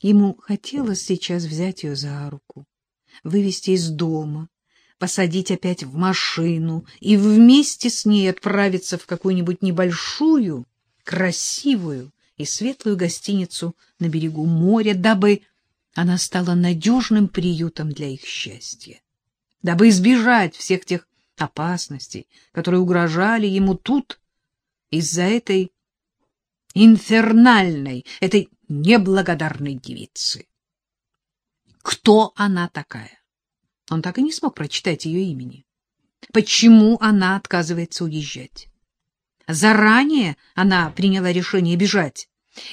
Ему хотелось сейчас взять ее за руку, вывести из дома, посадить опять в машину и вместе с ней отправиться в какую-нибудь небольшую, красивую и светлую гостиницу на берегу моря, дабы она стала надежным приютом для их счастья, дабы избежать всех тех опасностей, которые угрожали ему тут из-за этой инфернальной, этой неблагодарной девицы. Кто она такая? Он так и не смог прочитать ее имени. Почему она отказывается уезжать? Заранее она приняла решение бежать?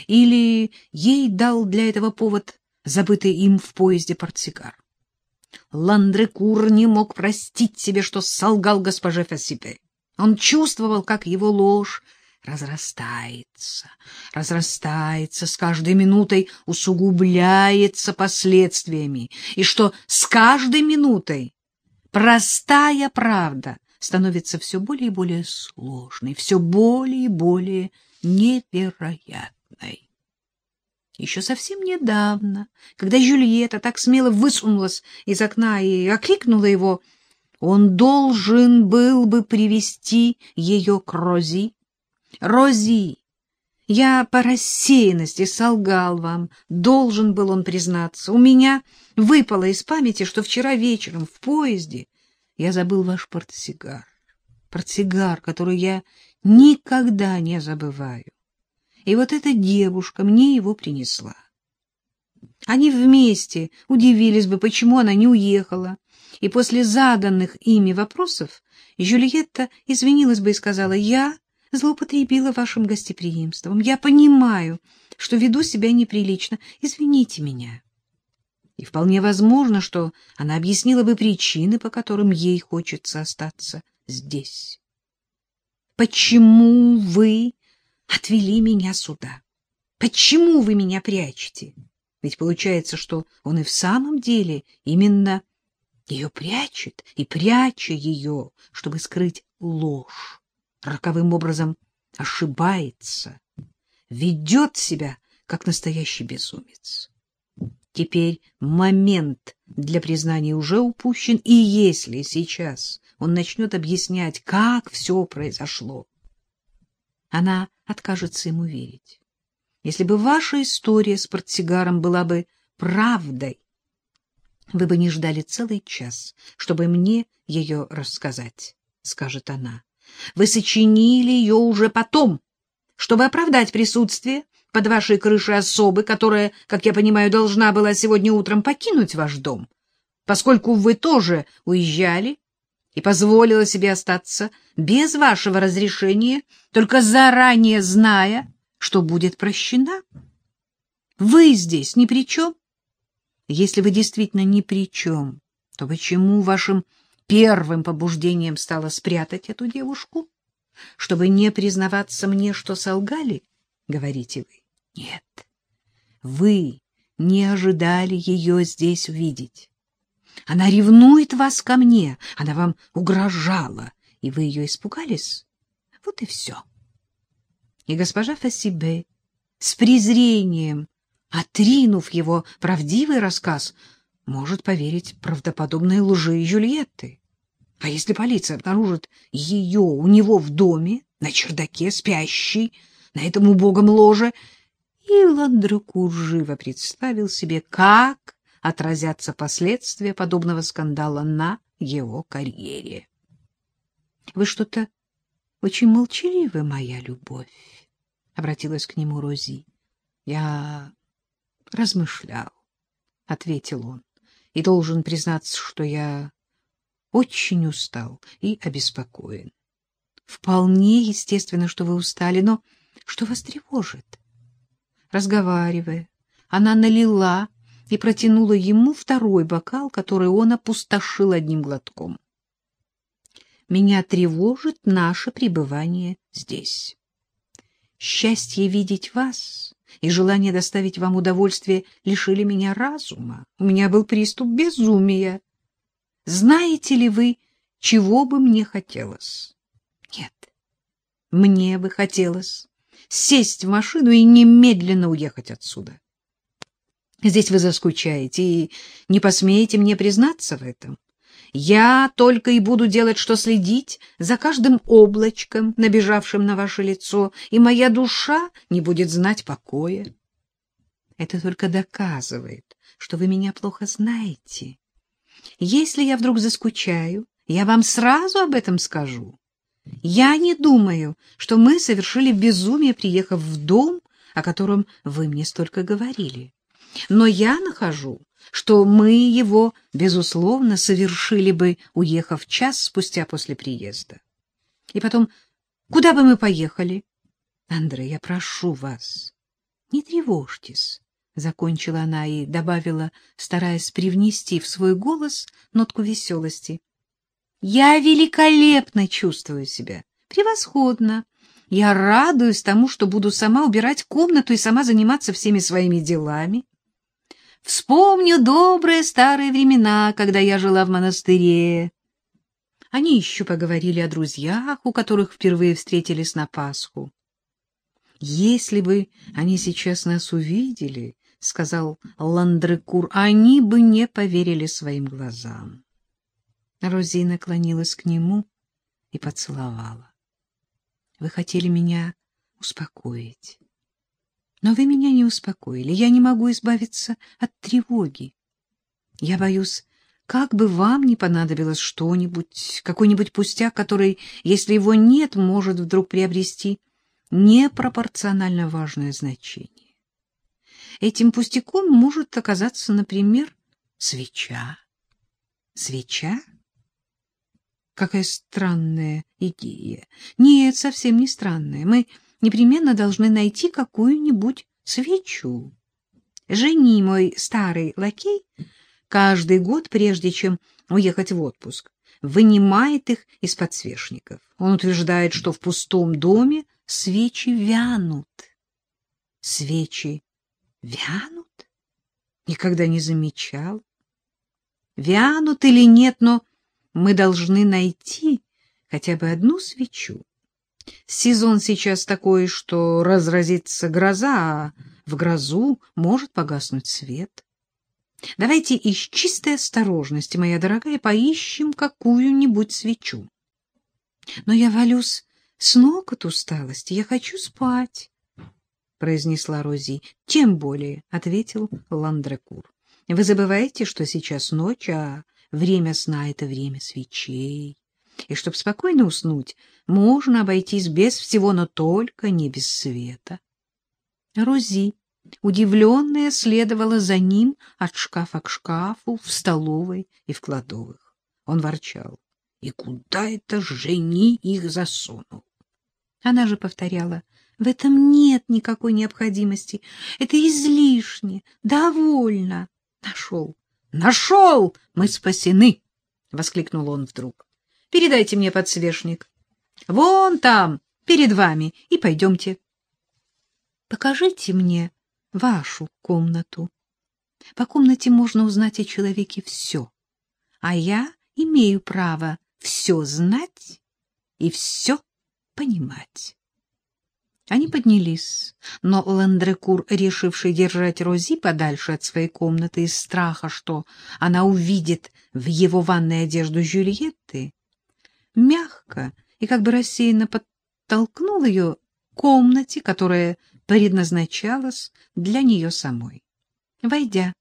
Или ей дал для этого повод забытый им в поезде портсигар? Ландрекур не мог простить себе, что солгал госпоже Фассипе. Он чувствовал, как его ложь разрастается, разрастается с каждой минутой, усугубляется последствиями, и что с каждой минутой простая правда становится все более и более сложной, все более и более невероятной. Еще совсем недавно, когда Жюльетта так смело высунулась из окна и окликнула его, он должен был бы привести ее к Рози, Рози, я по рассеянности солгал вам, должен был он признаться. У меня выпало из памяти, что вчера вечером в поезде я забыл ваш портсигар. Портсигар, который я никогда не забываю. И вот эта девушка мне его принесла. Они вместе удивились бы, почему она не уехала. И после заданных ими вопросов Жюльетта извинилась бы и сказала, «Я злоупотребила вашим гостеприимством. Я понимаю, что веду себя неприлично. Извините меня. И вполне возможно, что она объяснила бы причины, по которым ей хочется остаться здесь. Почему вы отвели меня сюда? Почему вы меня прячете? Ведь получается, что он и в самом деле именно ее прячет, и пряча ее, чтобы скрыть ложь роковым образом ошибается, ведет себя, как настоящий безумец. Теперь момент для признания уже упущен, и если сейчас он начнет объяснять, как все произошло, она откажется ему верить. Если бы ваша история с портсигаром была бы правдой, вы бы не ждали целый час, чтобы мне ее рассказать, — скажет она. Вы сочинили ее уже потом, чтобы оправдать присутствие под вашей крышей особы, которая, как я понимаю, должна была сегодня утром покинуть ваш дом, поскольку вы тоже уезжали и позволила себе остаться без вашего разрешения, только заранее зная, что будет прощена. Вы здесь ни при чем. Если вы действительно ни при чем, то почему вашим первым побуждением стало спрятать эту девушку? Чтобы не признаваться мне, что солгали, говорите вы? Нет, вы не ожидали ее здесь увидеть. Она ревнует вас ко мне, она вам угрожала, и вы ее испугались? Вот и все. И госпожа Фассибе с презрением, отринув его правдивый рассказ, может поверить правдоподобной лжи Юльетты. А если полиция обнаружит ее у него в доме, на чердаке, спящей, на этом убогом ложе, и Ландрюкур живо представил себе, как отразятся последствия подобного скандала на его карьере. — Вы что-то очень молчаливы, моя любовь, — обратилась к нему Рози. — Я размышлял, — ответил он и должен признаться, что я очень устал и обеспокоен. Вполне естественно, что вы устали, но что вас тревожит? Разговаривая, она налила и протянула ему второй бокал, который он опустошил одним глотком. Меня тревожит наше пребывание здесь. Счастье видеть вас и желание доставить вам удовольствие лишили меня разума. У меня был приступ безумия. Знаете ли вы, чего бы мне хотелось? Нет, мне бы хотелось сесть в машину и немедленно уехать отсюда. Здесь вы заскучаете и не посмеете мне признаться в этом. Я только и буду делать, что следить за каждым облачком, набежавшим на ваше лицо, и моя душа не будет знать покоя. Это только доказывает, что вы меня плохо знаете. Если я вдруг заскучаю, я вам сразу об этом скажу. Я не думаю, что мы совершили безумие, приехав в дом, о котором вы мне столько говорили. Но я нахожу, что мы его, безусловно, совершили бы, уехав час спустя после приезда. И потом, куда бы мы поехали? Андрей, я прошу вас, не тревожьтесь, — закончила она и добавила, стараясь привнести в свой голос нотку веселости. Я великолепно чувствую себя, превосходно. Я радуюсь тому, что буду сама убирать комнату и сама заниматься всеми своими делами. Вспомню добрые старые времена, когда я жила в монастыре. Они еще поговорили о друзьях, у которых впервые встретились на Пасху. «Если бы они сейчас нас увидели, — сказал Ландрекур, — они бы не поверили своим глазам». Рози наклонилась к нему и поцеловала. — Вы хотели меня успокоить. Но вы меня не успокоили. Я не могу избавиться от тревоги. Я боюсь, как бы вам не понадобилось что-нибудь, какой-нибудь пустяк, который, если его нет, может вдруг приобрести непропорционально важное значение. Этим пустяком может оказаться, например, свеча. Свеча? Какая странная идея. Нет, совсем не странная. Мы непременно должны найти какую-нибудь свечу. Жени, мой старый лакей, каждый год, прежде чем уехать в отпуск, вынимает их из подсвечников. Он утверждает, что в пустом доме свечи вянут. Свечи вянут? Никогда не замечал. Вянут или нет, но мы должны найти хотя бы одну свечу. Сезон сейчас такой, что разразится гроза, а в грозу может погаснуть свет. Давайте из чистой осторожности, моя дорогая, поищем какую-нибудь свечу. Но я валюсь с ног от усталости, я хочу спать, — произнесла Рози. — Тем более, — ответил Ландрекур. — Вы забываете, что сейчас ночь, а время сна — это время свечей и чтобы спокойно уснуть, можно обойтись без всего, но только не без света. Рози, удивленная, следовала за ним от шкафа к шкафу, в столовой и в кладовых. Он ворчал. И куда это жени их засунул? Она же повторяла. В этом нет никакой необходимости. Это излишне, довольно. Нашел. Нашел! Мы спасены! — воскликнул он вдруг. Передайте мне подсвечник. Вон там, перед вами, и пойдемте. Покажите мне вашу комнату. По комнате можно узнать о человеке все, а я имею право все знать и все понимать. Они поднялись, но Ландрекур, решивший держать Рози подальше от своей комнаты из страха, что она увидит в его ванной одежду Жюльетты, мягко и как бы рассеянно подтолкнул ее к комнате, которая предназначалась для нее самой. Войдя,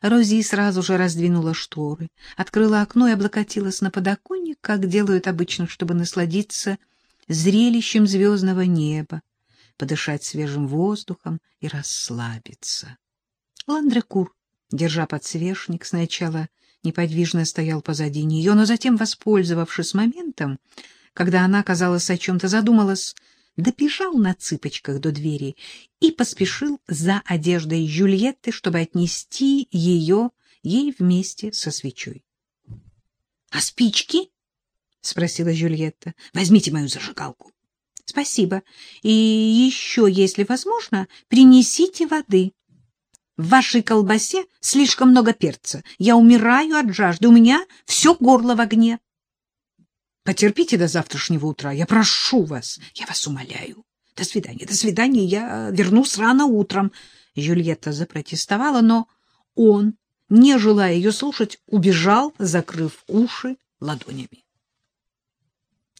Рози сразу же раздвинула шторы, открыла окно и облокотилась на подоконник, как делают обычно, чтобы насладиться зрелищем звездного неба, подышать свежим воздухом и расслабиться. Ландрекур, держа подсвечник, сначала неподвижно стоял позади нее, но затем, воспользовавшись моментом, когда она, казалось, о чем-то задумалась, добежал на цыпочках до двери и поспешил за одеждой Жюльетты, чтобы отнести ее ей вместе со свечой. — А спички? — спросила Жюльетта. — Возьмите мою зажигалку. — Спасибо. И еще, если возможно, принесите воды. В вашей колбасе слишком много перца. Я умираю от жажды. У меня все горло в огне. Потерпите до завтрашнего утра. Я прошу вас. Я вас умоляю. До свидания. До свидания. Я вернусь рано утром. Жюльетта запротестовала, но он, не желая ее слушать, убежал, закрыв уши ладонями.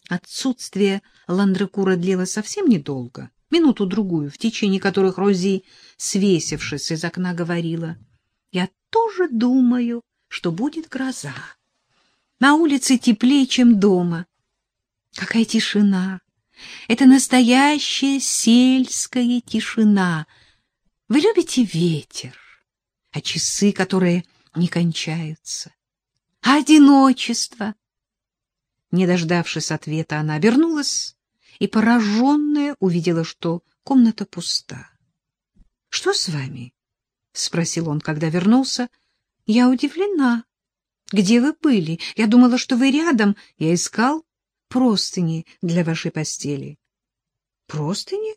Отсутствие Ландрекура длилось совсем недолго, минуту-другую, в течение которых Рози, свесившись из окна, говорила, «Я тоже думаю, что будет гроза. На улице теплее, чем дома. Какая тишина! Это настоящая сельская тишина. Вы любите ветер, а часы, которые не кончаются, а одиночество. Не дождавшись ответа, она обернулась и, пораженная, увидела, что комната пуста. — Что с вами? — спросил он, когда вернулся. — Я удивлена. Где вы были? Я думала, что вы рядом. Я искал простыни для вашей постели. Простыни?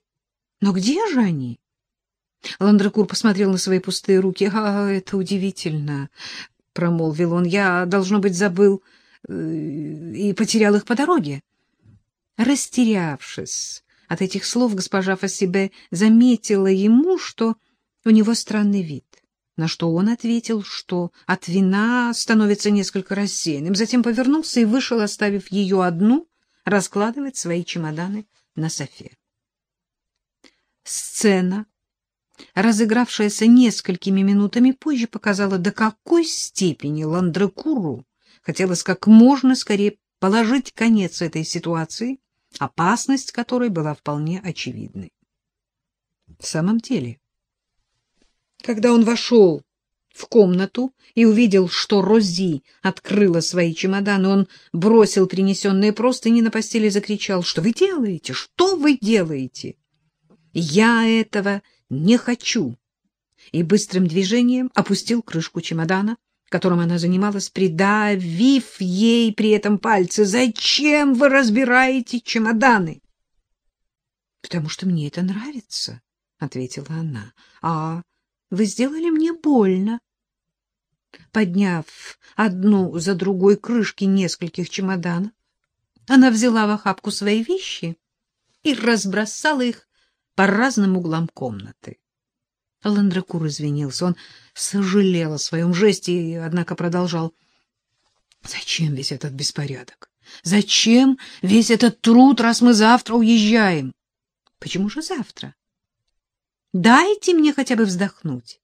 Но где же они? Ландракур посмотрел на свои пустые руки. — А, это удивительно, — промолвил он. — Я, должно быть, забыл э, и потерял их по дороге. Растерявшись от этих слов, госпожа Фасибе заметила ему, что у него странный вид, на что он ответил, что от вина становится несколько рассеянным, затем повернулся и вышел, оставив ее одну раскладывать свои чемоданы на софе. Сцена, разыгравшаяся несколькими минутами позже, показала, до какой степени Ландрекуру хотелось как можно скорее положить конец этой ситуации, опасность которой была вполне очевидной. В самом деле, когда он вошел в комнату и увидел, что Рози открыла свои чемоданы, он бросил принесенные простыни на постели и закричал, «Что вы делаете? Что вы делаете?» «Я этого не хочу!» И быстрым движением опустил крышку чемодана, которым она занималась, придавив ей при этом пальцы. «Зачем вы разбираете чемоданы?» «Потому что мне это нравится», — ответила она. «А вы сделали мне больно». Подняв одну за другой крышки нескольких чемоданов, она взяла в охапку свои вещи и разбросала их по разным углам комнаты. Ландракур извинился. Он сожалел о своем жесте, и, однако продолжал. — Зачем весь этот беспорядок? Зачем весь этот труд, раз мы завтра уезжаем? — Почему же завтра? — Дайте мне хотя бы вздохнуть.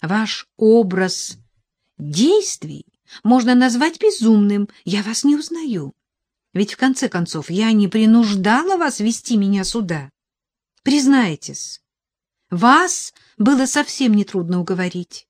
Ваш образ действий можно назвать безумным. Я вас не узнаю. Ведь, в конце концов, я не принуждала вас вести меня сюда. Признайтесь, вас было совсем нетрудно уговорить.